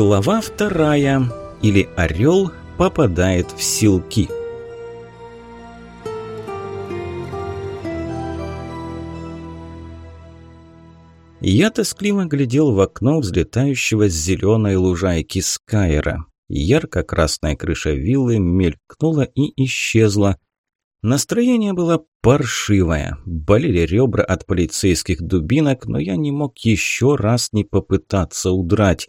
Глава вторая. Или орел попадает в силки. Я тоскливо глядел в окно взлетающего с зеленой лужайки Скайера. Ярко-красная крыша виллы мелькнула и исчезла. Настроение было паршивое. Болели ребра от полицейских дубинок, но я не мог еще раз не попытаться удрать.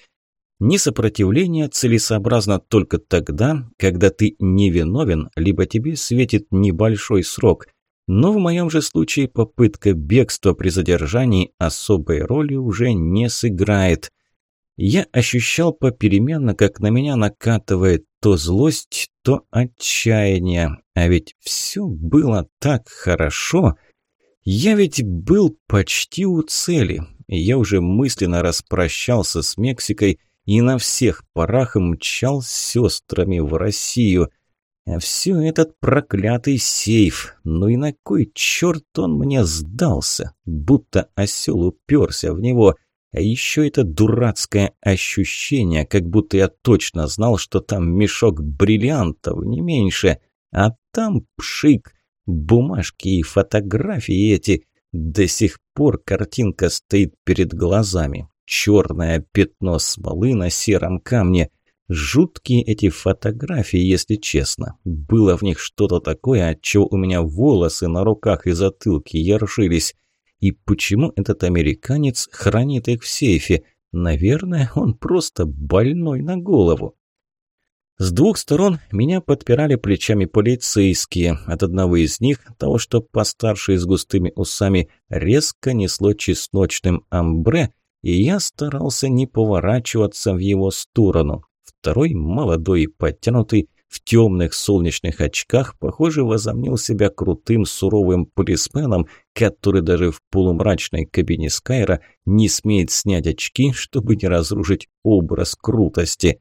Несопротивление целесообразно только тогда, когда ты невиновен, либо тебе светит небольшой срок. Но в моем же случае попытка бегства при задержании особой роли уже не сыграет. Я ощущал попеременно, как на меня накатывает то злость, то отчаяние. А ведь все было так хорошо. Я ведь был почти у цели. Я уже мысленно распрощался с Мексикой и на всех парах мчал с сестрами в Россию. А все этот проклятый сейф. Ну и на кой черт он мне сдался? Будто осел уперся в него – а еще это дурацкое ощущение, как будто я точно знал, что там мешок бриллиантов, не меньше. А там пшик, бумажки и фотографии эти. До сих пор картинка стоит перед глазами. Черное пятно смолы на сером камне. Жуткие эти фотографии, если честно. Было в них что-то такое, от чего у меня волосы на руках и затылке ершились. И почему этот американец хранит их в сейфе? Наверное, он просто больной на голову. С двух сторон меня подпирали плечами полицейские. От одного из них, того, что постарше и с густыми усами, резко несло чесночным амбре, и я старался не поворачиваться в его сторону. Второй, молодой и подтянутый, в темных солнечных очках, похоже, возомнил себя крутым суровым полисменом, который даже в полумрачной кабине Скайра не смеет снять очки, чтобы не разрушить образ крутости.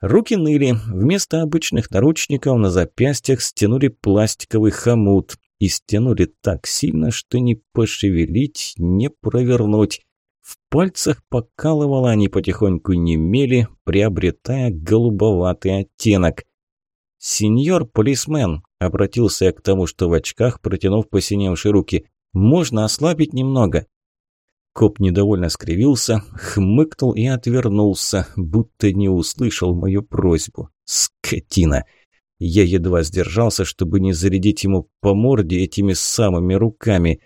Руки ныли, вместо обычных наручников на запястьях стянули пластиковый хомут и стянули так сильно, что не пошевелить, не провернуть. В пальцах покалывало, они потихоньку немели, приобретая голубоватый оттенок – «Сеньор полисмен», – обратился я к тому, что в очках, протянув посиневшие руки, – «можно ослабить немного?» Коп недовольно скривился, хмыкнул и отвернулся, будто не услышал мою просьбу. «Скотина!» Я едва сдержался, чтобы не зарядить ему по морде этими самыми руками.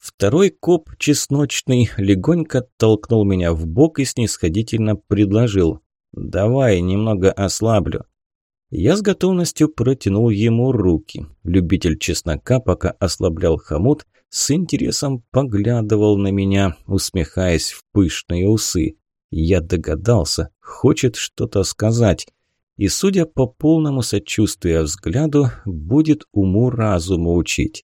Второй коп, чесночный, легонько толкнул меня в бок и снисходительно предложил. «Давай, немного ослаблю». Я с готовностью протянул ему руки. Любитель чеснока, пока ослаблял хомут, с интересом поглядывал на меня, усмехаясь в пышные усы. Я догадался, хочет что-то сказать. И, судя по полному сочувствию взгляду, будет уму-разуму учить.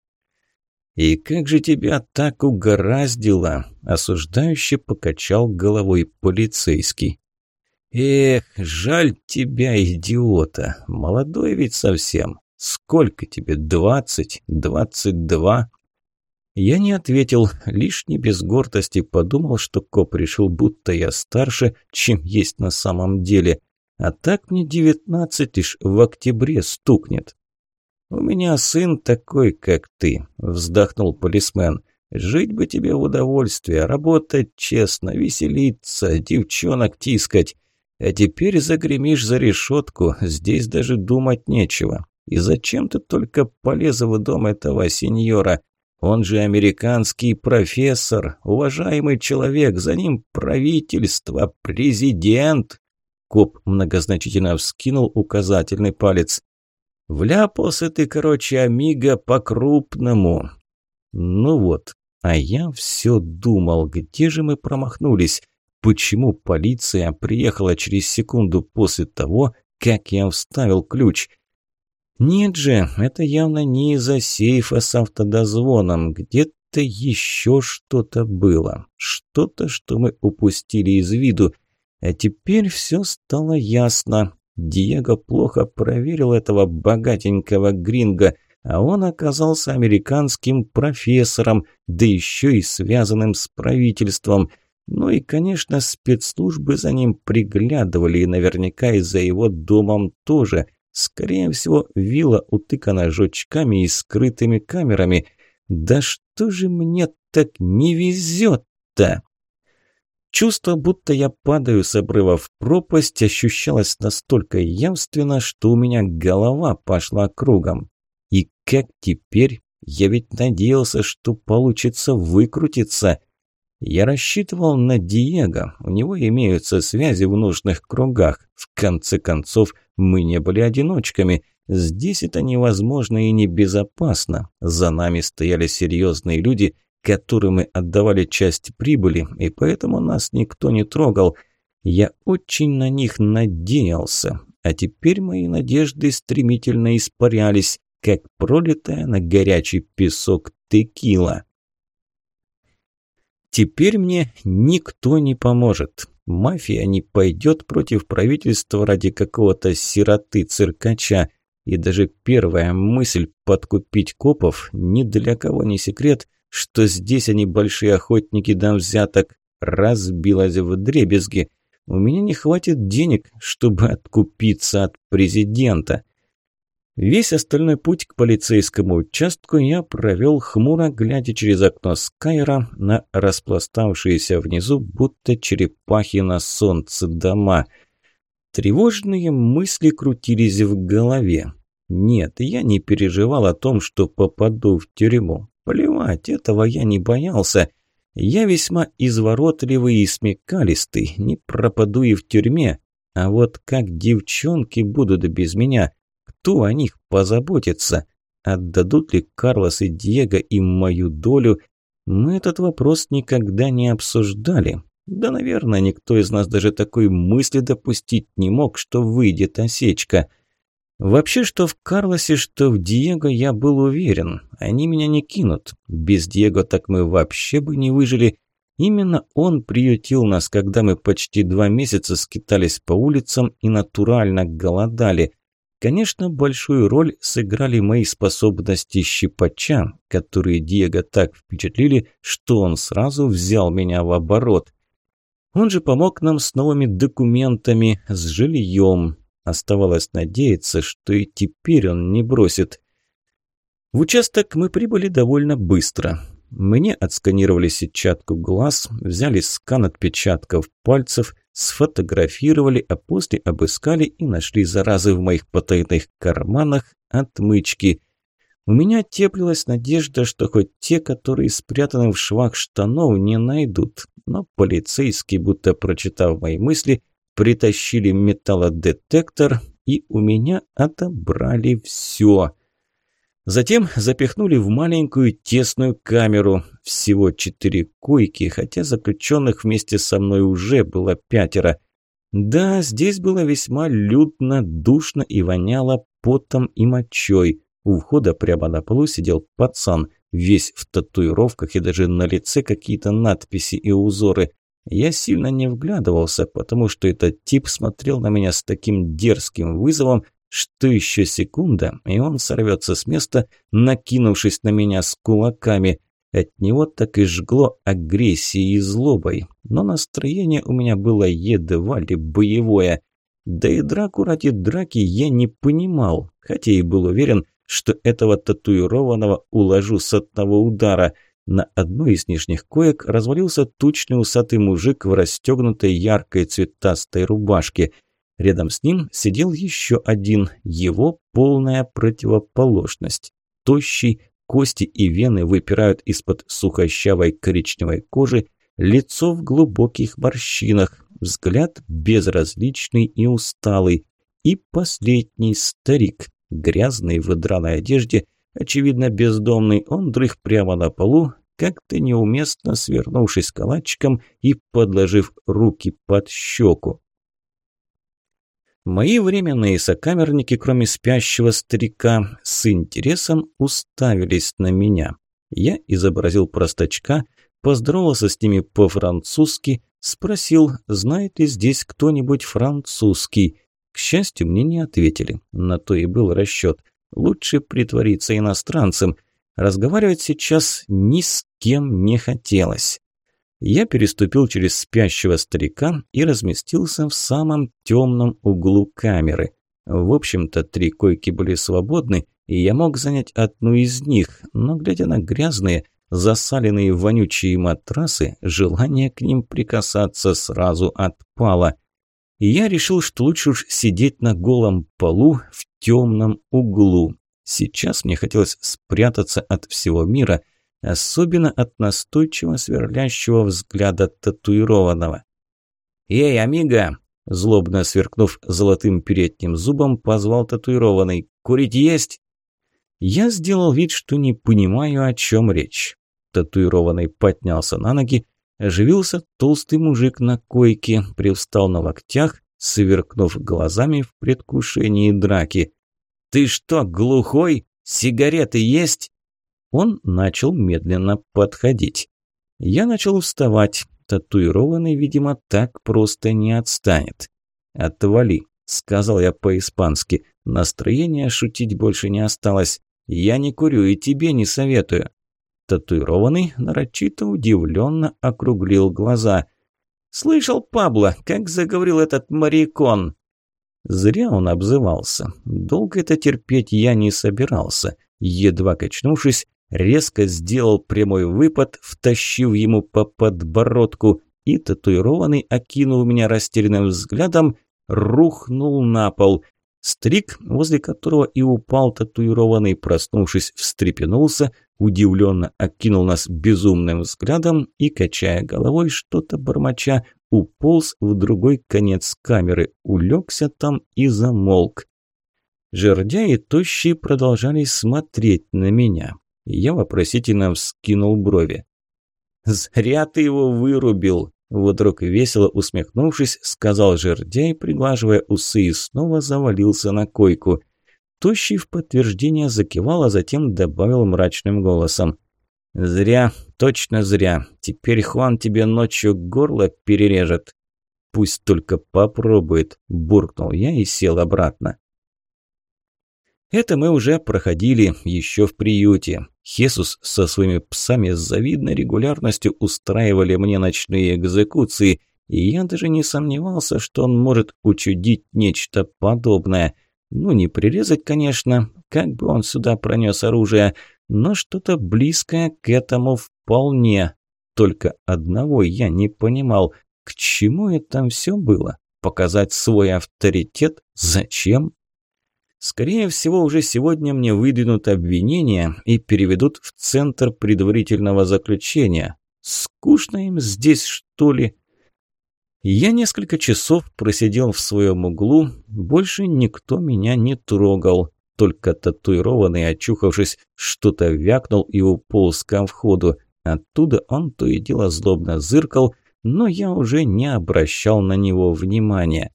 «И как же тебя так угораздило?» – осуждающе покачал головой полицейский. «Эх, жаль тебя, идиота! Молодой ведь совсем. Сколько тебе? Двадцать? Двадцать два?» Я не ответил, лишь не без гордости подумал, что коп решил, будто я старше, чем есть на самом деле. А так мне девятнадцать лишь в октябре стукнет. «У меня сын такой, как ты», – вздохнул полисмен. «Жить бы тебе в удовольствие, работать честно, веселиться, девчонок тискать. А теперь загремишь за решетку, здесь даже думать нечего. И зачем ты только полез в дом этого сеньора? Он же американский профессор, уважаемый человек, за ним правительство, президент. Коп многозначительно вскинул указательный палец. Вляпался ты, короче, амиго, по-крупному. Ну вот, а я все думал, где же мы промахнулись? Почему полиция приехала через секунду после того, как я вставил ключ? Нет же, это явно не из-за сейфа с автодозвоном. Где-то еще что-то было. Что-то, что мы упустили из виду. А теперь все стало ясно. Диего плохо проверил этого богатенького гринга, а он оказался американским профессором, да еще и связанным с правительством – Ну и, конечно, спецслужбы за ним приглядывали, и наверняка и за его домом тоже. Скорее всего, вилла утыкана жучками и скрытыми камерами. Да что же мне так не везет-то? Чувство, будто я падаю с обрыва в пропасть, ощущалось настолько явственно, что у меня голова пошла кругом. И как теперь? Я ведь надеялся, что получится выкрутиться. Я рассчитывал на Диего, у него имеются связи в нужных кругах. В конце концов, мы не были одиночками. Здесь это невозможно и небезопасно. За нами стояли серьезные люди – которым мы отдавали часть прибыли, и поэтому нас никто не трогал. Я очень на них надеялся, а теперь мои надежды стремительно испарялись, как пролитая на горячий песок текила. Теперь мне никто не поможет. Мафия не пойдет против правительства ради какого-то сироты-циркача. И даже первая мысль подкупить копов ни для кого не секрет, что здесь они большие охотники до взяток, разбилась в дребезги. У меня не хватит денег, чтобы откупиться от президента. Весь остальной путь к полицейскому участку я провел хмуро, глядя через окно Скайра на распластавшиеся внизу, будто черепахи на солнце дома. Тревожные мысли крутились в голове. Нет, я не переживал о том, что попаду в тюрьму. Плевать, этого я не боялся. Я весьма изворотливый и смекалистый, не пропаду и в тюрьме. А вот как девчонки будут без меня? Кто о них позаботится? Отдадут ли Карлос и Диего им мою долю? Мы этот вопрос никогда не обсуждали. Да, наверное, никто из нас даже такой мысли допустить не мог, что выйдет осечка – Вообще, что в Карлосе, что в Диего я был уверен. Они меня не кинут. Без Диего так мы вообще бы не выжили. Именно он приютил нас, когда мы почти два месяца скитались по улицам и натурально голодали. Конечно, большую роль сыграли мои способности щипача, которые Диего так впечатлили, что он сразу взял меня в оборот. Он же помог нам с новыми документами, с жильем, Оставалось надеяться, что и теперь он не бросит. В участок мы прибыли довольно быстро. Мне отсканировали сетчатку глаз, взяли скан отпечатков пальцев, сфотографировали, а после обыскали и нашли заразы в моих потайных карманах, отмычки. У меня теплилась надежда, что хоть те, которые спрятаны в швах штанов, не найдут. Но полицейский, будто прочитав мои мысли, притащили металлодетектор и у меня отобрали все. Затем запихнули в маленькую тесную камеру. Всего четыре койки, хотя заключенных вместе со мной уже было пятеро. Да, здесь было весьма людно, душно и воняло потом и мочой. У входа прямо на полу сидел пацан, весь в татуировках и даже на лице какие-то надписи и узоры. Я сильно не вглядывался, потому что этот тип смотрел на меня с таким дерзким вызовом, что еще секунда, и он сорвется с места, накинувшись на меня с кулаками. От него так и жгло агрессией и злобой, но настроение у меня было едва ли боевое. Да и драку ради драки я не понимал, хотя и был уверен, что этого татуированного уложу с одного удара – на одной из нижних коек развалился тучный усатый мужик в расстегнутой яркой цветастой рубашке. Рядом с ним сидел еще один, его полная противоположность. Тощий, кости и вены выпирают из-под сухощавой коричневой кожи, лицо в глубоких морщинах, взгляд безразличный и усталый. И последний старик, грязный в драной одежде, Очевидно, бездомный он дрых прямо на полу, как-то неуместно свернувшись калачиком и подложив руки под щеку. Мои временные сокамерники, кроме спящего старика, с интересом уставились на меня. Я изобразил простачка, поздоровался с ними по-французски, спросил, знает ли здесь кто-нибудь французский. К счастью, мне не ответили, на то и был расчет – Лучше притвориться иностранцем. Разговаривать сейчас ни с кем не хотелось. Я переступил через спящего старика и разместился в самом темном углу камеры. В общем-то, три койки были свободны, и я мог занять одну из них, но, глядя на грязные, засаленные вонючие матрасы, желание к ним прикасаться сразу отпало. И я решил, что лучше уж сидеть на голом полу в темном углу. Сейчас мне хотелось спрятаться от всего мира – особенно от настойчиво сверлящего взгляда татуированного. «Эй, амиго!» – злобно сверкнув золотым передним зубом, позвал татуированный. «Курить есть?» Я сделал вид, что не понимаю, о чем речь. Татуированный поднялся на ноги, оживился толстый мужик на койке, привстал на локтях, сверкнув глазами в предвкушении драки. «Ты что, глухой? Сигареты есть?» Он начал медленно подходить. Я начал вставать. Татуированный, видимо, так просто не отстанет. «Отвали», – сказал я по-испански. Настроения шутить больше не осталось. «Я не курю и тебе не советую». Татуированный нарочито удивленно округлил глаза. «Слышал, Пабло, как заговорил этот марикон?» Зря он обзывался. Долго это терпеть я не собирался. Едва качнувшись, резко сделал прямой выпад, втащив ему по подбородку, и татуированный, окинул меня растерянным взглядом, рухнул на пол. Стрик, возле которого и упал татуированный, проснувшись, встрепенулся, удивленно окинул нас безумным взглядом и, качая головой, что-то бормоча, уполз в другой конец камеры, улегся там и замолк. Жердя и Тощий продолжали смотреть на меня. Я вопросительно вскинул брови. «Зря ты его вырубил!» Вдруг весело усмехнувшись, сказал жердяй, приглаживая усы и снова завалился на койку. Тощий в подтверждение закивал, а затем добавил мрачным голосом. «Зря, точно зря. Теперь Хуан тебе ночью горло перережет». «Пусть только попробует», – буркнул я и сел обратно. Это мы уже проходили еще в приюте. Хесус со своими псами с завидной регулярностью устраивали мне ночные экзекуции, и я даже не сомневался, что он может учудить нечто подобное. Ну, не прирезать, конечно, как бы он сюда пронес оружие, но что-то близкое к этому вполне. Только одного я не понимал, к чему это все было? Показать свой авторитет? Зачем? Скорее всего, уже сегодня мне выдвинут обвинения и переведут в центр предварительного заключения. Скучно им здесь, что ли? Я несколько часов просидел в своем углу, больше никто меня не трогал. Только татуированный, очухавшись, что-то вякнул и уполз ко входу. Оттуда он то и дело злобно зыркал, но я уже не обращал на него внимания.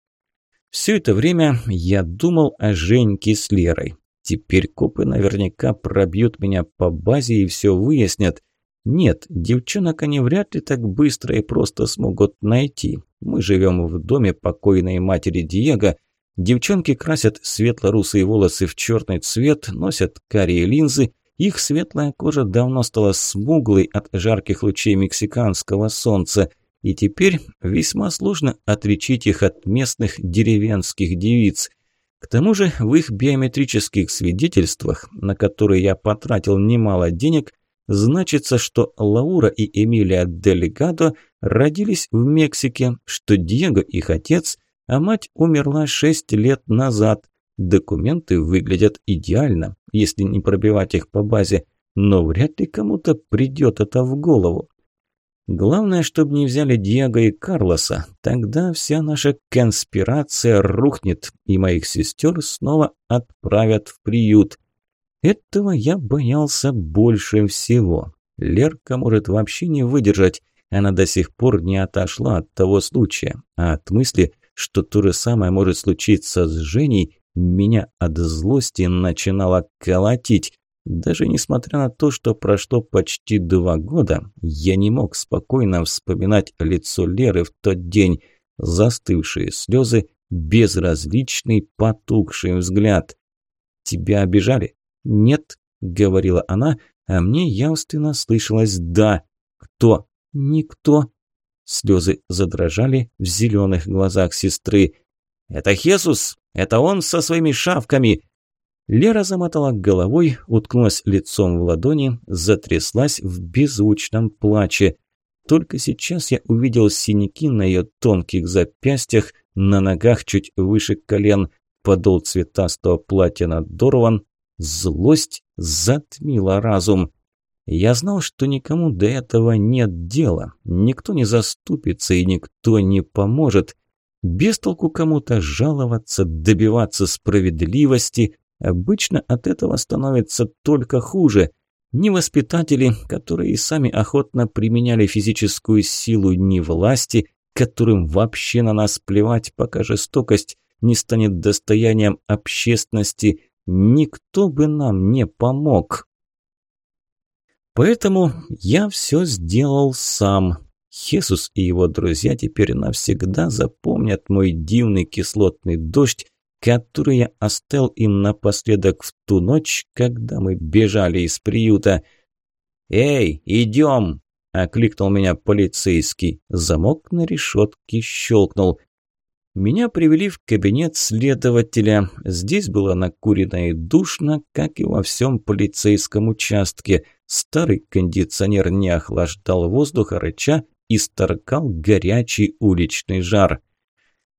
Все это время я думал о Женьке с Лерой. Теперь копы наверняка пробьют меня по базе и все выяснят. Нет, девчонок они вряд ли так быстро и просто смогут найти. Мы живем в доме покойной матери Диего. Девчонки красят светло-русые волосы в черный цвет, носят карие линзы. Их светлая кожа давно стала смуглой от жарких лучей мексиканского солнца – и теперь весьма сложно отличить их от местных деревенских девиц. К тому же в их биометрических свидетельствах, на которые я потратил немало денег, значится, что Лаура и Эмилия Делегадо родились в Мексике, что Диего их отец, а мать умерла шесть лет назад. Документы выглядят идеально, если не пробивать их по базе, но вряд ли кому-то придет это в голову. Главное, чтобы не взяли Диего и Карлоса. Тогда вся наша конспирация рухнет, и моих сестер снова отправят в приют. Этого я боялся больше всего. Лерка может вообще не выдержать. Она до сих пор не отошла от того случая. А от мысли, что то же самое может случиться с Женей, меня от злости начинало колотить. Даже несмотря на то, что прошло почти два года, я не мог спокойно вспоминать лицо Леры в тот день, застывшие слезы, безразличный потухший взгляд. «Тебя обижали?» «Нет», — говорила она, а мне явственно слышалось «да». «Кто?» Никто. Слезы задрожали в зеленых глазах сестры. «Это Хесус! Это он со своими шавками!» Лера замотала головой, уткнулась лицом в ладони, затряслась в беззвучном плаче. Только сейчас я увидел синяки на ее тонких запястьях, на ногах чуть выше колен, подол цветастого платья надорван. Злость затмила разум. Я знал, что никому до этого нет дела, никто не заступится и никто не поможет. Без кому-то жаловаться, добиваться справедливости. Обычно от этого становится только хуже. Ни воспитатели, которые сами охотно применяли физическую силу, ни власти, которым вообще на нас плевать, пока жестокость не станет достоянием общественности, никто бы нам не помог. Поэтому я все сделал сам. Хесус и его друзья теперь навсегда запомнят мой дивный кислотный дождь, который я оставил им напоследок в ту ночь, когда мы бежали из приюта. «Эй, идем!» – окликнул меня полицейский. Замок на решетке щелкнул. Меня привели в кабинет следователя. Здесь было накурено и душно, как и во всем полицейском участке. Старый кондиционер не охлаждал воздух, а рыча исторгал горячий уличный жар.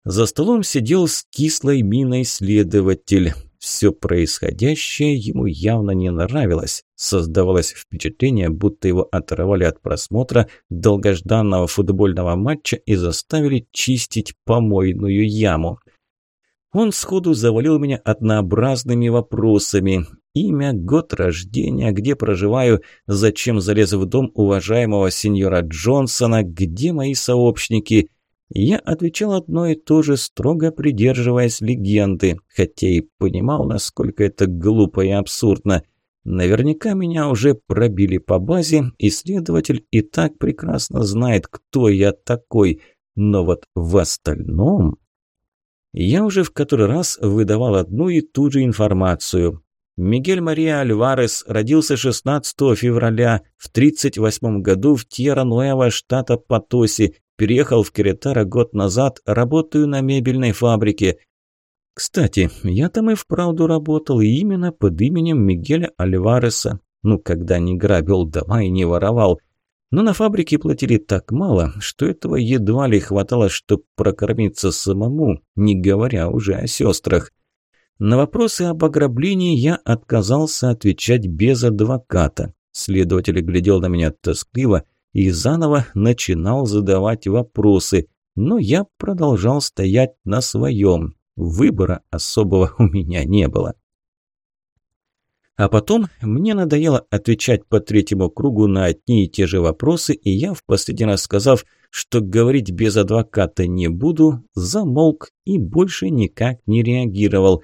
За столом сидел с кислой миной следователь. Все происходящее ему явно не нравилось. Создавалось впечатление, будто его оторвали от просмотра долгожданного футбольного матча и заставили чистить помойную яму. Он сходу завалил меня однообразными вопросами. Имя, год рождения, где проживаю, зачем залез в дом уважаемого сеньора Джонсона, где мои сообщники – я отвечал одно и то же, строго придерживаясь легенды, хотя и понимал, насколько это глупо и абсурдно. Наверняка меня уже пробили по базе, и следователь и так прекрасно знает, кто я такой. Но вот в остальном... Я уже в который раз выдавал одну и ту же информацию. Мигель Мария Альварес родился 16 февраля в 1938 году в Тьерра-Нуэва, штата Потоси, Переехал в Керетаро год назад, работаю на мебельной фабрике. Кстати, я там и вправду работал, и именно под именем Мигеля Альвареса. Ну, когда не грабил дома и не воровал. Но на фабрике платили так мало, что этого едва ли хватало, чтобы прокормиться самому, не говоря уже о сестрах. На вопросы об ограблении я отказался отвечать без адвоката. Следователь глядел на меня тоскливо, и заново начинал задавать вопросы, но я продолжал стоять на своем. Выбора особого у меня не было. А потом мне надоело отвечать по третьему кругу на одни и те же вопросы, и я, в последний раз сказав, что говорить без адвоката не буду, замолк и больше никак не реагировал.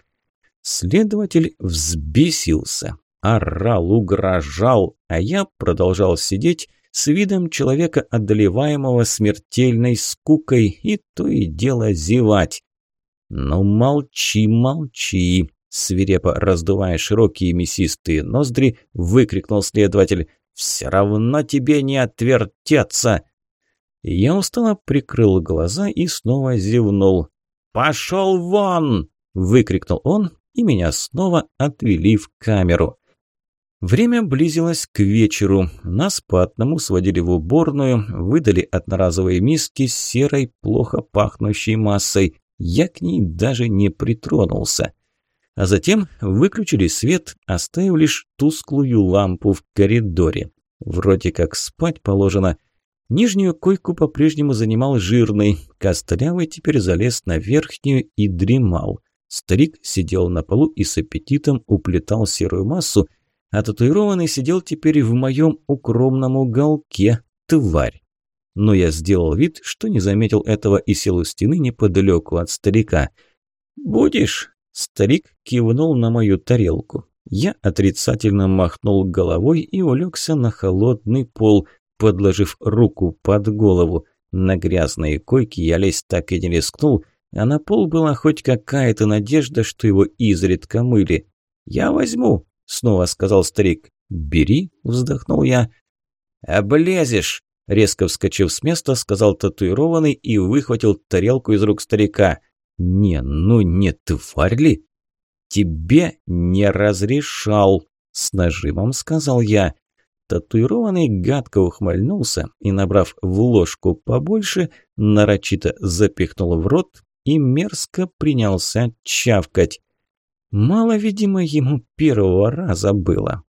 Следователь взбесился, орал, угрожал, а я продолжал сидеть с видом человека, одолеваемого смертельной скукой, и то и дело зевать. «Ну молчи, молчи!» Свирепо раздувая широкие мясистые ноздри, выкрикнул следователь. «Все равно тебе не отвертеться!» Я устало прикрыл глаза и снова зевнул. «Пошел вон!» – выкрикнул он, и меня снова отвели в камеру. Время близилось к вечеру. Нас по одному сводили в уборную, выдали одноразовые миски с серой, плохо пахнущей массой. Я к ней даже не притронулся. А затем выключили свет, оставив лишь тусклую лампу в коридоре. Вроде как спать положено. Нижнюю койку по-прежнему занимал жирный. Костлявый теперь залез на верхнюю и дремал. Старик сидел на полу и с аппетитом уплетал серую массу, а татуированный сидел теперь в моем укромном уголке, тварь. Но я сделал вид, что не заметил этого и сел у стены неподалеку от старика. «Будешь?» – старик кивнул на мою тарелку. Я отрицательно махнул головой и улегся на холодный пол, подложив руку под голову. На грязные койки я лезть так и не рискнул, а на пол была хоть какая-то надежда, что его изредка мыли. «Я возьму», снова сказал старик. «Бери», – вздохнул я. «Облезешь!» Резко вскочив с места, сказал татуированный и выхватил тарелку из рук старика. «Не, ну не тварь ли?» «Тебе не разрешал», – с нажимом сказал я. Татуированный гадко ухмыльнулся и, набрав в ложку побольше, нарочито запихнул в рот и мерзко принялся чавкать. Мало, видимо, ему первого раза было.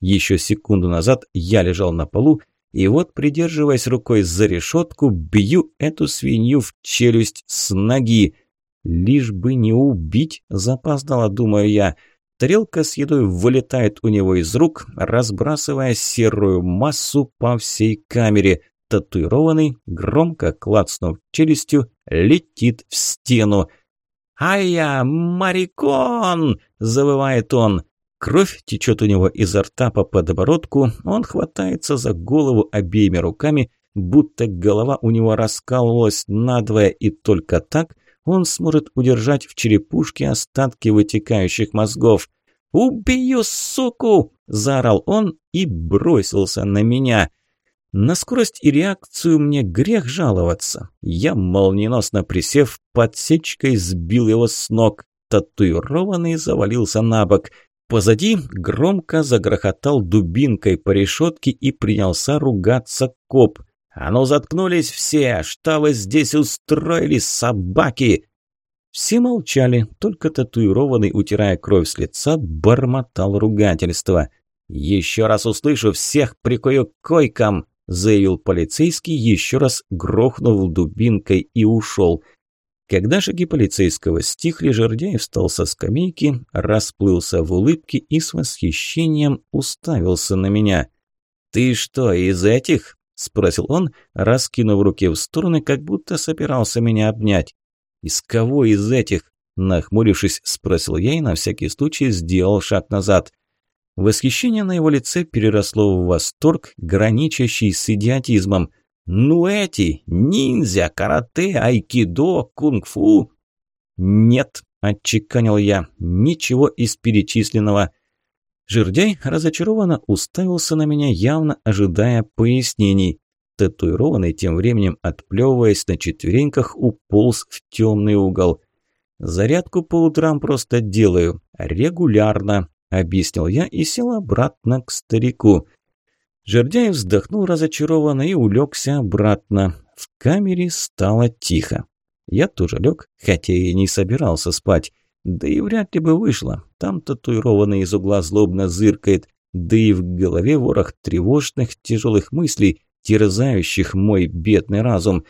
Еще секунду назад я лежал на полу, и вот, придерживаясь рукой за решетку, бью эту свинью в челюсть с ноги. Лишь бы не убить, запоздало, думаю я – Тарелка с едой вылетает у него из рук, разбрасывая серую массу по всей камере. Татуированный, громко клацнув челюстью, летит в стену. «Ай-я, марикон!» – завывает он. Кровь течет у него изо рта по подбородку, он хватается за голову обеими руками, будто голова у него раскалывалась надвое, и только так он сможет удержать в черепушке остатки вытекающих мозгов. «Убью, суку!» – заорал он и бросился на меня. На скорость и реакцию мне грех жаловаться. Я, молниеносно присев, подсечкой сбил его с ног. Татуированный завалился на бок. Позади громко загрохотал дубинкой по решетке и принялся ругаться коп – «А ну заткнулись все! Что вы здесь устроили, собаки?» Все молчали, только татуированный, утирая кровь с лица, бормотал ругательство. «Еще раз услышу, всех прикою койкам!» – заявил полицейский, еще раз грохнув дубинкой и ушел. Когда шаги полицейского стихли, Жердяев встал со скамейки, расплылся в улыбке и с восхищением уставился на меня. «Ты что, из этих?» – спросил он, раскинув руки в стороны, как будто собирался меня обнять. «Из кого из этих?» – нахмурившись, спросил я и на всякий случай сделал шаг назад. Восхищение на его лице переросло в восторг, граничащий с идиотизмом. «Ну эти! Ниндзя, карате, айкидо, кунг-фу!» «Нет», – отчеканил я, – «ничего из перечисленного». Жердяй разочарованно уставился на меня, явно ожидая пояснений. Татуированный тем временем, отплевываясь на четвереньках, уполз в темный угол. «Зарядку по утрам просто делаю. Регулярно», – объяснил я и сел обратно к старику. Жердяй вздохнул разочарованно и улегся обратно. В камере стало тихо. Я тоже лег, хотя и не собирался спать. Да и вряд ли бы вышло. Там татуированный из угла злобно зыркает. Да и в голове ворох тревожных, тяжелых мыслей, терзающих мой бедный разум.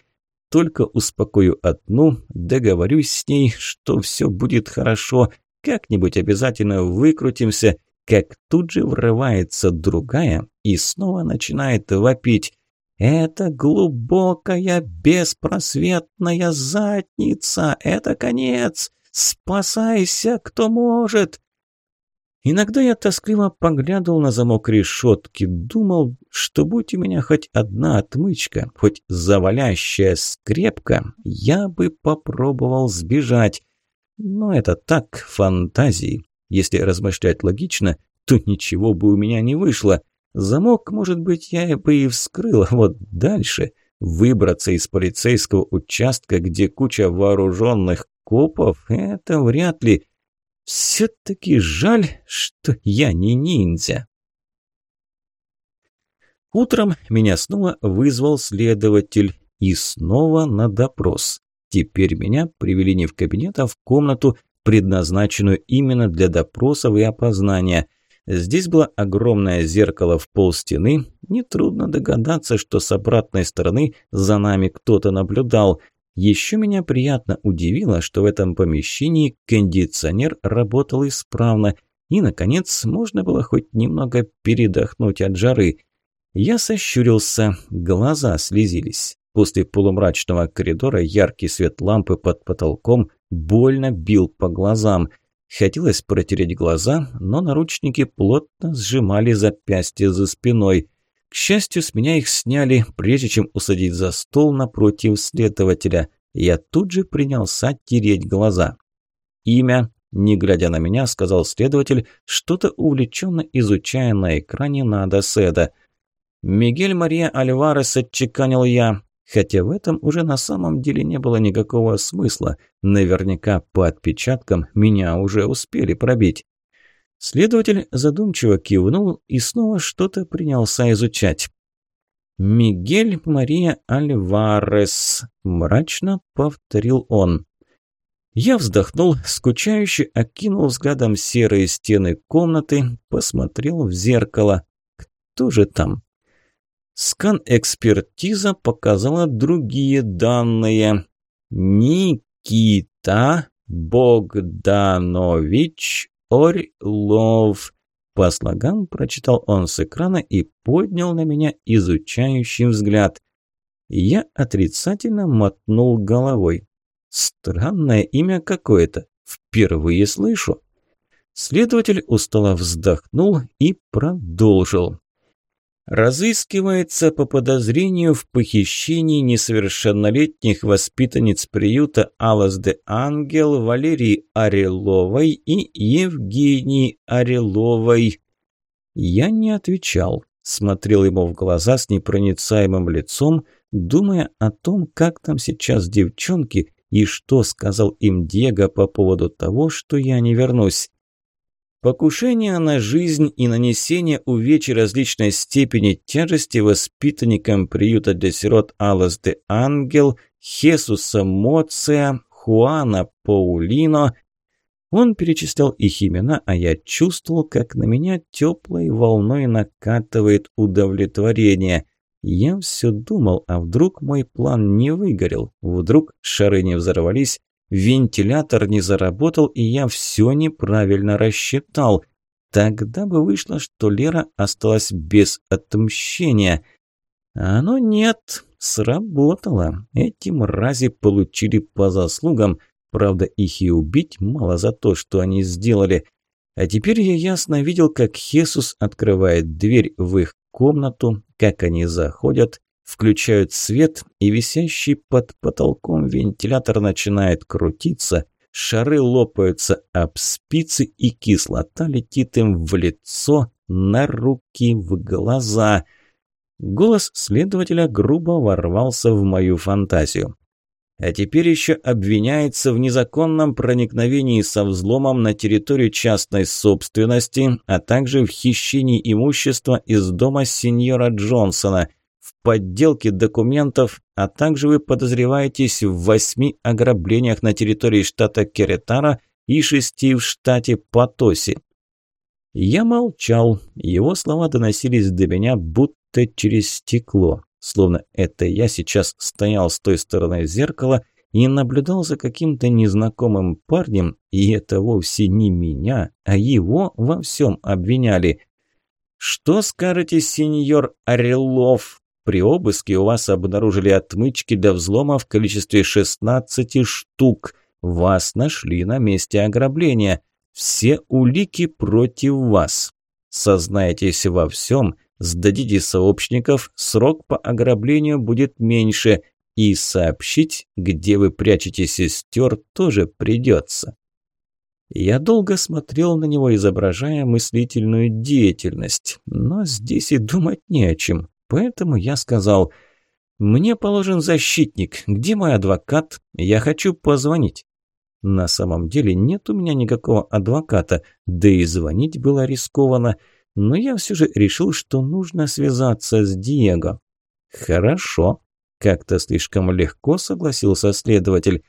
Только успокою одну, договорюсь с ней, что все будет хорошо, как-нибудь обязательно выкрутимся, как тут же врывается другая и снова начинает вопить. «Это глубокая, беспросветная задница! Это конец! Спасайся, кто может!» Иногда я тоскливо поглядывал на замок решетки, думал, что будь у меня хоть одна отмычка, хоть завалящая скрепка, я бы попробовал сбежать. Но это так, фантазии. Если размышлять логично, то ничего бы у меня не вышло. Замок, может быть, я бы и вскрыл, а вот дальше выбраться из полицейского участка, где куча вооруженных копов, это вряд ли. Все-таки жаль, что я не ниндзя. Утром меня снова вызвал следователь и снова на допрос. Теперь меня привели не в кабинет, а в комнату, предназначенную именно для допросов и опознания. Здесь было огромное зеркало в пол стены. Нетрудно догадаться, что с обратной стороны за нами кто-то наблюдал – еще меня приятно удивило, что в этом помещении кондиционер работал исправно, и, наконец, можно было хоть немного передохнуть от жары. Я сощурился, глаза слезились. После полумрачного коридора яркий свет лампы под потолком больно бил по глазам. Хотелось протереть глаза, но наручники плотно сжимали запястье за спиной. К счастью, с меня их сняли, прежде чем усадить за стол напротив следователя. Я тут же принялся тереть глаза. «Имя?» – не глядя на меня, сказал следователь, что-то увлеченно изучая на экране Нада Седа. «Мигель Мария Альварес», – отчеканил я. Хотя в этом уже на самом деле не было никакого смысла. Наверняка по отпечаткам меня уже успели пробить. Следователь задумчиво кивнул и снова что-то принялся изучать. «Мигель Мария Альварес», – мрачно повторил он. Я вздохнул, скучающе окинул взглядом серые стены комнаты, посмотрел в зеркало. Кто же там? Скан-экспертиза показала другие данные. Никита Богданович Орлов. По слогам прочитал он с экрана и поднял на меня изучающий взгляд. Я отрицательно мотнул головой. Странное имя какое-то. Впервые слышу. Следователь устало вздохнул и продолжил. Разыскивается по подозрению в похищении несовершеннолетних воспитанниц приюта Алас де Ангел Валерии Ореловой и Евгении Ореловой. Я не отвечал, смотрел ему в глаза с непроницаемым лицом, думая о том, как там сейчас девчонки и что сказал им Диего по поводу того, что я не вернусь. Покушение на жизнь и нанесение увечий различной степени тяжести воспитанникам приюта для сирот Алас де Ангел, Хесуса Моция, Хуана Паулино. Он перечислял их имена, а я чувствовал, как на меня теплой волной накатывает удовлетворение. Я все думал, а вдруг мой план не выгорел, вдруг шары не взорвались, Вентилятор не заработал, и я все неправильно рассчитал. Тогда бы вышло, что Лера осталась без отмщения. А оно нет, сработало. Эти мрази получили по заслугам. Правда, их и убить мало за то, что они сделали. А теперь я ясно видел, как Хесус открывает дверь в их комнату, как они заходят, Включают свет, и висящий под потолком вентилятор начинает крутиться, шары лопаются об спицы, и кислота летит им в лицо, на руки, в глаза. Голос следователя грубо ворвался в мою фантазию. А теперь еще обвиняется в незаконном проникновении со взломом на территорию частной собственности, а также в хищении имущества из дома сеньора Джонсона – в подделке документов, а также вы подозреваетесь в восьми ограблениях на территории штата Керетара и шести в штате Потоси. Я молчал, его слова доносились до меня будто через стекло, словно это я сейчас стоял с той стороны зеркала и наблюдал за каким-то незнакомым парнем, и это вовсе не меня, а его во всем обвиняли. «Что скажете, сеньор Орелов?» При обыске у вас обнаружили отмычки для взлома в количестве 16 штук. Вас нашли на месте ограбления. Все улики против вас. Сознаетесь во всем, сдадите сообщников, срок по ограблению будет меньше. И сообщить, где вы прячете сестер, тоже придется. Я долго смотрел на него, изображая мыслительную деятельность, но здесь и думать не о чем. Поэтому я сказал, «Мне положен защитник. Где мой адвокат? Я хочу позвонить». На самом деле нет у меня никакого адвоката, да и звонить было рискованно, но я все же решил, что нужно связаться с Диего. «Хорошо», – как-то слишком легко согласился следователь.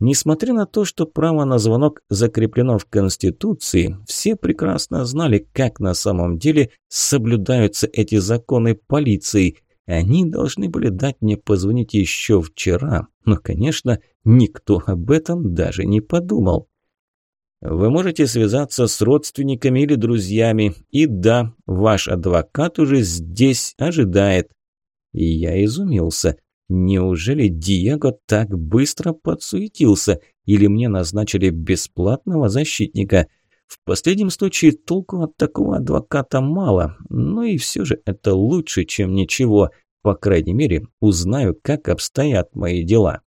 Несмотря на то, что право на звонок закреплено в Конституции, все прекрасно знали, как на самом деле соблюдаются эти законы полиции. Они должны были дать мне позвонить еще вчера, но, конечно, никто об этом даже не подумал. Вы можете связаться с родственниками или друзьями, и да, ваш адвокат уже здесь ожидает. И я изумился – Неужели Диего так быстро подсуетился? Или мне назначили бесплатного защитника? В последнем случае толку от такого адвоката мало, но и все же это лучше, чем ничего. По крайней мере, узнаю, как обстоят мои дела.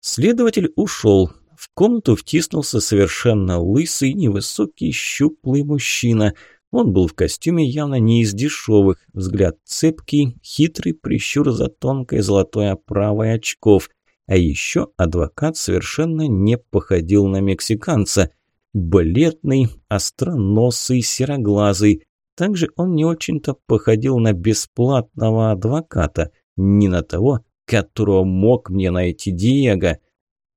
Следователь ушел. В комнату втиснулся совершенно лысый, невысокий, щуплый мужчина. Он был в костюме явно не из дешевых, взгляд цепкий, хитрый прищур за тонкой золотой оправой очков. А еще адвокат совершенно не походил на мексиканца. Бледный, остроносый, сероглазый. Также он не очень-то походил на бесплатного адвоката, не на того, которого мог мне найти Диего.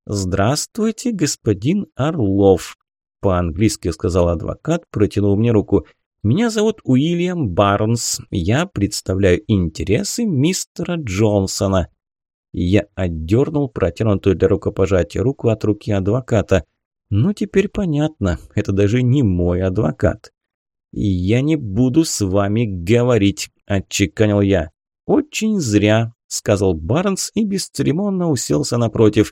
«Здравствуйте, господин Орлов», – по-английски сказал адвокат, протянул мне руку. «Меня зовут Уильям Барнс. Я представляю интересы мистера Джонсона». Я отдернул протянутую для рукопожатия руку от руки адвоката. «Ну, теперь понятно, это даже не мой адвокат». «Я не буду с вами говорить», – отчеканил я. «Очень зря», – сказал Барнс и бесцеремонно уселся напротив.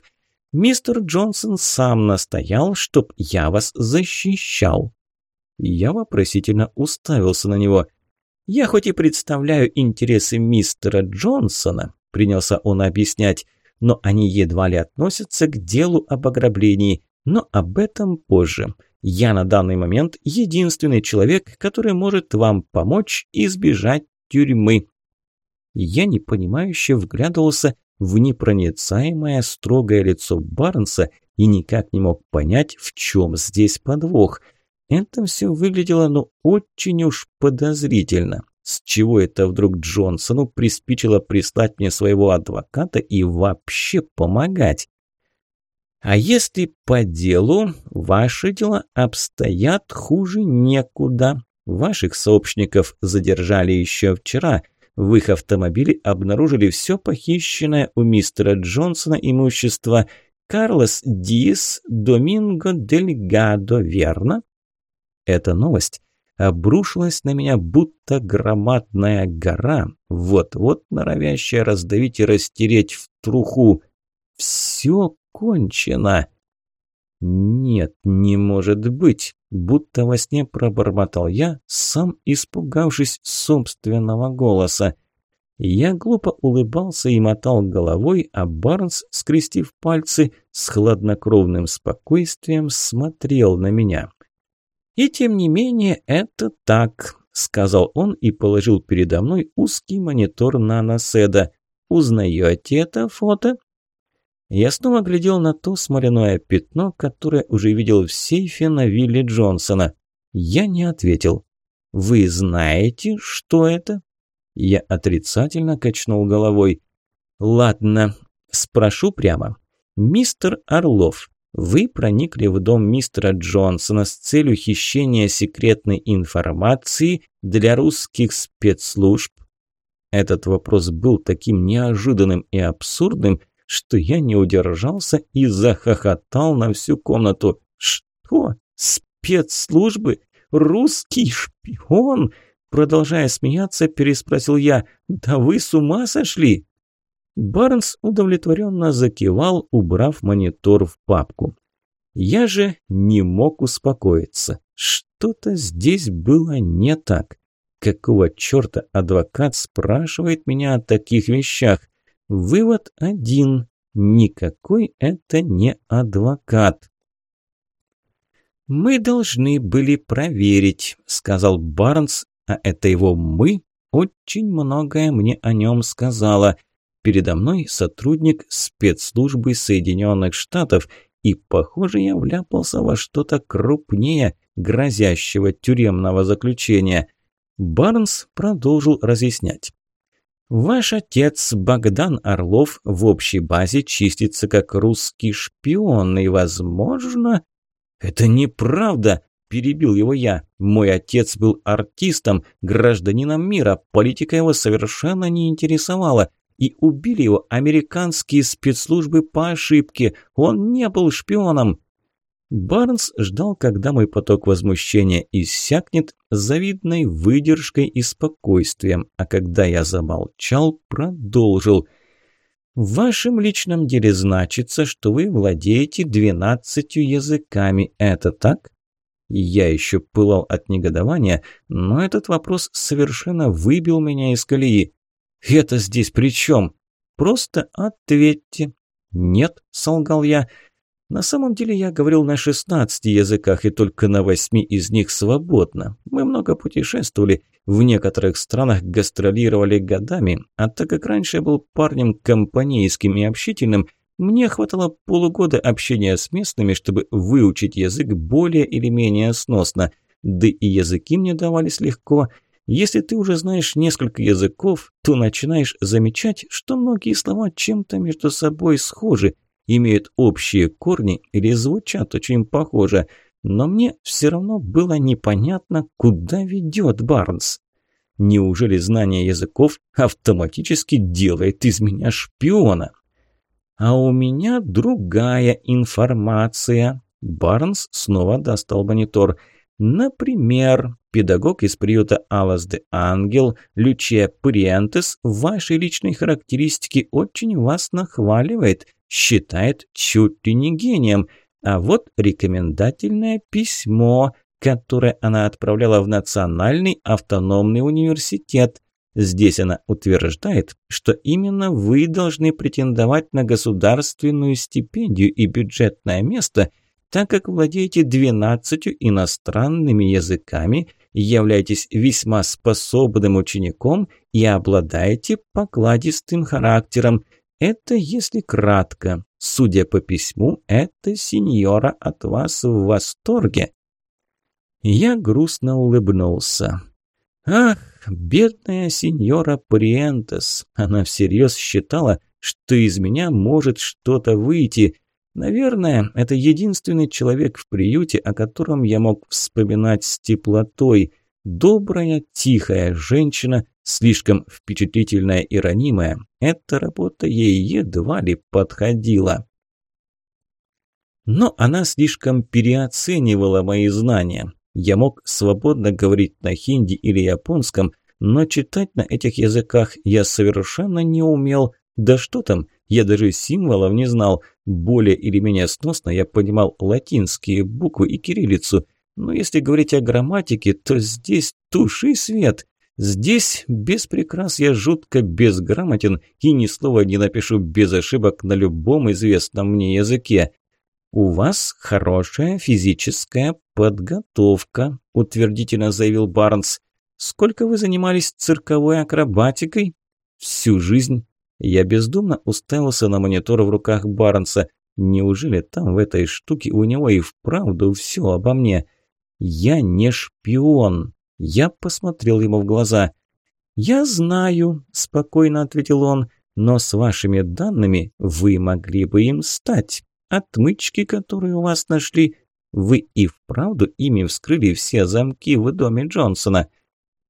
«Мистер Джонсон сам настоял, чтоб я вас защищал». Я вопросительно уставился на него. «Я хоть и представляю интересы мистера Джонсона», – принялся он объяснять, «но они едва ли относятся к делу об ограблении, но об этом позже». Я на данный момент единственный человек, который может вам помочь избежать тюрьмы. Я непонимающе вглядывался в непроницаемое строгое лицо Барнса и никак не мог понять, в чем здесь подвох. Это все выглядело, ну, очень уж подозрительно. С чего это вдруг Джонсону приспичило прислать мне своего адвоката и вообще помогать? А если по делу, ваши дела обстоят хуже некуда. Ваших сообщников задержали еще вчера. В их автомобиле обнаружили все похищенное у мистера Джонсона имущество. Карлос Диас Доминго Дельгадо, верно? Эта новость обрушилась на меня, будто громадная гора, вот-вот норовящая раздавить и растереть в труху. Все кончено. Нет, не может быть, будто во сне пробормотал я, сам испугавшись собственного голоса. Я глупо улыбался и мотал головой, а Барнс, скрестив пальцы, с хладнокровным спокойствием смотрел на меня. «И тем не менее это так», – сказал он и положил передо мной узкий монитор наноседа. «Узнаете это фото?» Я снова глядел на то смоляное пятно, которое уже видел в сейфе на вилле Джонсона. Я не ответил. «Вы знаете, что это?» Я отрицательно качнул головой. «Ладно, спрошу прямо. Мистер Орлов, вы проникли в дом мистера Джонсона с целью хищения секретной информации для русских спецслужб?» Этот вопрос был таким неожиданным и абсурдным, что я не удержался и захохотал на всю комнату. «Что? Спецслужбы? Русский шпион?» Продолжая смеяться, переспросил я. «Да вы с ума сошли?» Барнс удовлетворенно закивал, убрав монитор в папку. Я же не мог успокоиться. Что-то здесь было не так. Какого черта адвокат спрашивает меня о таких вещах? Вывод один. Никакой это не адвокат. «Мы должны были проверить», – сказал Барнс, а это его «мы» очень многое мне о нем сказала. Передо мной сотрудник спецслужбы Соединенных Штатов, и, похоже, я вляпался во что-то крупнее грозящего тюремного заключения. Барнс продолжил разъяснять. Ваш отец Богдан Орлов в общей базе чистится как русский шпион, и, возможно... Это неправда, перебил его я. Мой отец был артистом, гражданином мира, политика его совершенно не интересовала. И убили его американские спецслужбы по ошибке. Он не был шпионом. Барнс ждал, когда мой поток возмущения иссякнет завидной выдержкой и спокойствием, а когда я замолчал, продолжил. «В вашем личном деле значится, что вы владеете двенадцатью языками. Это так?» Я еще пылал от негодования, но этот вопрос совершенно выбил меня из колеи. «Это здесь при чем?» «Просто ответьте». «Нет», – солгал я, – На самом деле я говорил на 16 языках и только на 8 из них свободно. Мы много путешествовали, в некоторых странах гастролировали годами, а так как раньше я был парнем компанейским и общительным, мне хватало полугода общения с местными, чтобы выучить язык более или менее сносно. Да и языки мне давались легко. Если ты уже знаешь несколько языков, то начинаешь замечать, что многие слова чем-то между собой схожи, имеют общие корни или звучат очень похоже, но мне все равно было непонятно, куда ведет Барнс. Неужели знание языков автоматически делает из меня шпиона? А у меня другая информация. Барнс снова достал монитор. Например, педагог из приюта Алас де Ангел, Лючия Приентес, в вашей личной характеристике очень вас нахваливает, считает чуть ли не гением. А вот рекомендательное письмо, которое она отправляла в Национальный автономный университет. Здесь она утверждает, что именно вы должны претендовать на государственную стипендию и бюджетное место, так как владеете 12 иностранными языками, являетесь весьма способным учеником и обладаете покладистым характером. Это если кратко. Судя по письму, эта сеньора от вас в восторге. Я грустно улыбнулся. Ах, бедная сеньора Приентес. Она всерьез считала, что из меня может что-то выйти. Наверное, это единственный человек в приюте, о котором я мог вспоминать с теплотой. Добрая, тихая женщина, слишком впечатлительная и ранимая. Эта работа ей едва ли подходила. Но она слишком переоценивала мои знания. Я мог свободно говорить на хинди или японском, но читать на этих языках я совершенно не умел. Да что там, я даже символов не знал. Более или менее сносно я понимал латинские буквы и кириллицу. Но если говорить о грамматике, то здесь туши свет. Здесь без прикрас я жутко безграмотен и ни слова не напишу без ошибок на любом известном мне языке. «У вас хорошая физическая подготовка», – утвердительно заявил Барнс. «Сколько вы занимались цирковой акробатикой?» «Всю жизнь». Я бездумно уставился на монитор в руках Барнса. Неужели там в этой штуке у него и вправду все обо мне? «Я не шпион». Я посмотрел ему в глаза. «Я знаю», – спокойно ответил он, – «но с вашими данными вы могли бы им стать». Отмычки, которые у вас нашли, вы и вправду ими вскрыли все замки в доме Джонсона.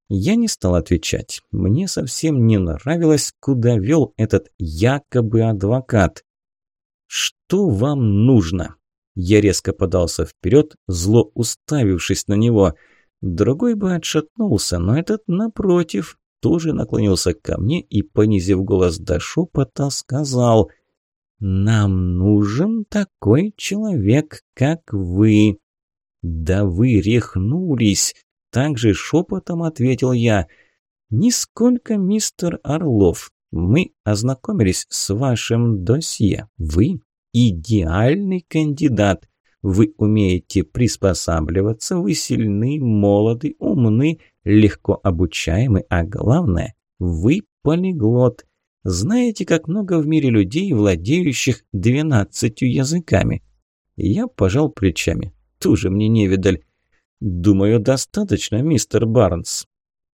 Я не стал отвечать. Мне совсем не нравилось, куда вел этот якобы адвокат. «Что вам нужно?» Я резко подался вперед, зло уставившись на него. Другой бы отшатнулся, но этот, напротив, тоже наклонился ко мне и, понизив голос до шепота, сказал – «Нам нужен такой человек, как вы». «Да вы рехнулись!» – также шепотом ответил я. «Нисколько, мистер Орлов. Мы ознакомились с вашим досье. Вы идеальный кандидат. Вы умеете приспосабливаться, вы сильны, молоды, умны, легко обучаемы, а главное, вы полиглот. Знаете, как много в мире людей, владеющих двенадцатью языками? Я пожал плечами. Тоже мне не видаль. Думаю, достаточно, мистер Барнс.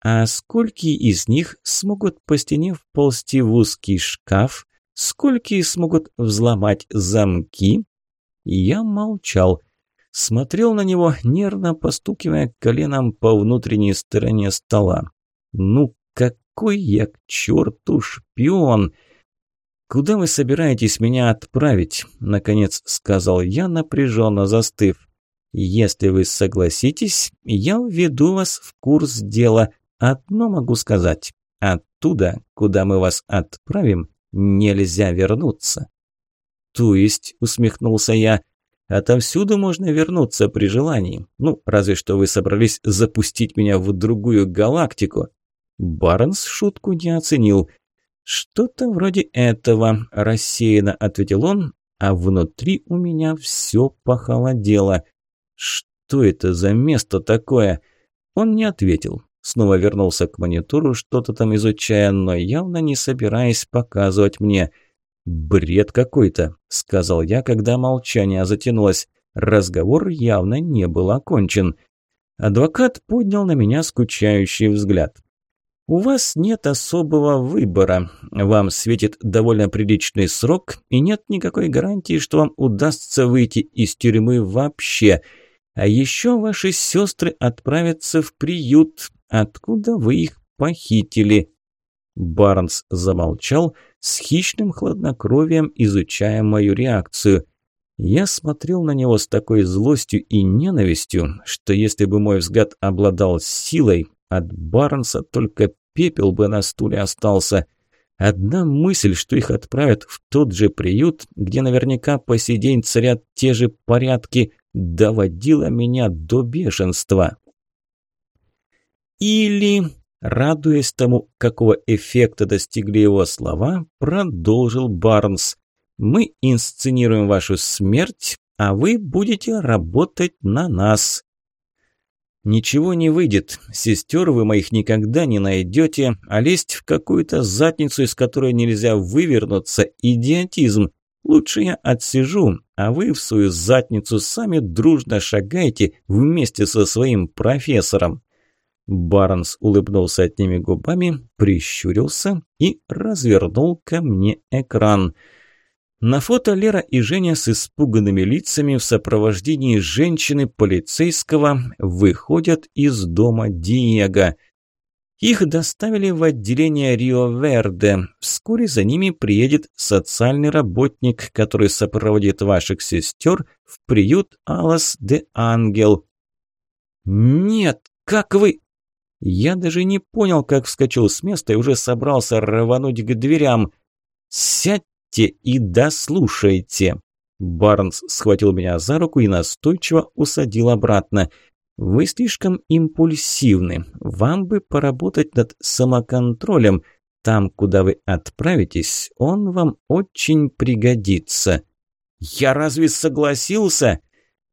А сколько из них смогут по стене вползти в узкий шкаф? Сколько смогут взломать замки? Я молчал. Смотрел на него, нервно постукивая коленом по внутренней стороне стола. Ну, как какой я к черту шпион! Куда вы собираетесь меня отправить? Наконец сказал я, напряженно застыв. Если вы согласитесь, я введу вас в курс дела. Одно могу сказать. Оттуда, куда мы вас отправим, нельзя вернуться. То есть, усмехнулся я, отовсюду можно вернуться при желании. Ну, разве что вы собрались запустить меня в другую галактику. Барнс шутку не оценил. «Что-то вроде этого», – рассеянно ответил он, а внутри у меня все похолодело. Что это за место такое? Он не ответил. Снова вернулся к монитору, что-то там изучая, но явно не собираясь показывать мне. «Бред какой-то», – сказал я, когда молчание затянулось. Разговор явно не был окончен. Адвокат поднял на меня скучающий взгляд. У вас нет особого выбора. Вам светит довольно приличный срок, и нет никакой гарантии, что вам удастся выйти из тюрьмы вообще. А еще ваши сестры отправятся в приют, откуда вы их похитили». Барнс замолчал, с хищным хладнокровием изучая мою реакцию. Я смотрел на него с такой злостью и ненавистью, что если бы мой взгляд обладал силой, от Барнса только пепел бы на стуле остался. Одна мысль, что их отправят в тот же приют, где наверняка по сей день царят те же порядки, доводила меня до бешенства. Или, радуясь тому, какого эффекта достигли его слова, продолжил Барнс. «Мы инсценируем вашу смерть, а вы будете работать на нас. «Ничего не выйдет. Сестер вы моих никогда не найдете, а лезть в какую-то задницу, из которой нельзя вывернуться – идиотизм. Лучше я отсижу, а вы в свою задницу сами дружно шагайте вместе со своим профессором». Барнс улыбнулся одними губами, прищурился и развернул ко мне экран – на фото Лера и Женя с испуганными лицами в сопровождении женщины-полицейского выходят из дома Диего. Их доставили в отделение Рио-Верде. Вскоре за ними приедет социальный работник, который сопроводит ваших сестер в приют Алас де Ангел. «Нет, как вы...» Я даже не понял, как вскочил с места и уже собрался рвануть к дверям. «Сядь «Сядьте и дослушайте!» Барнс схватил меня за руку и настойчиво усадил обратно. «Вы слишком импульсивны. Вам бы поработать над самоконтролем. Там, куда вы отправитесь, он вам очень пригодится». «Я разве согласился?»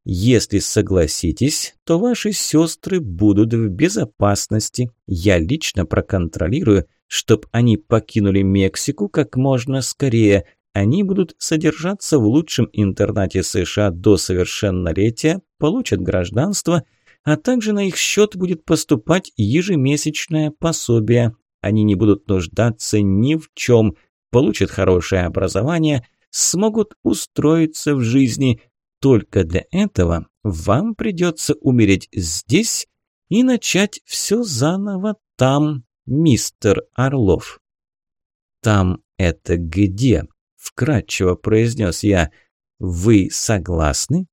«Если согласитесь, то ваши сестры будут в безопасности. Я лично проконтролирую, чтоб они покинули Мексику как можно скорее. Они будут содержаться в лучшем интернате США до совершеннолетия, получат гражданство, а также на их счет будет поступать ежемесячное пособие. Они не будут нуждаться ни в чем, получат хорошее образование, смогут устроиться в жизни. Только для этого вам придется умереть здесь и начать все заново там мистер Орлов. «Там это где?» – вкратчиво произнес я. «Вы согласны?»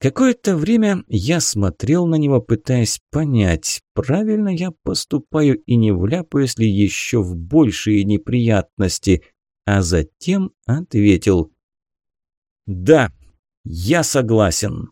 Какое-то время я смотрел на него, пытаясь понять, правильно я поступаю и не вляпаюсь ли еще в большие неприятности, а затем ответил «Да, я согласен».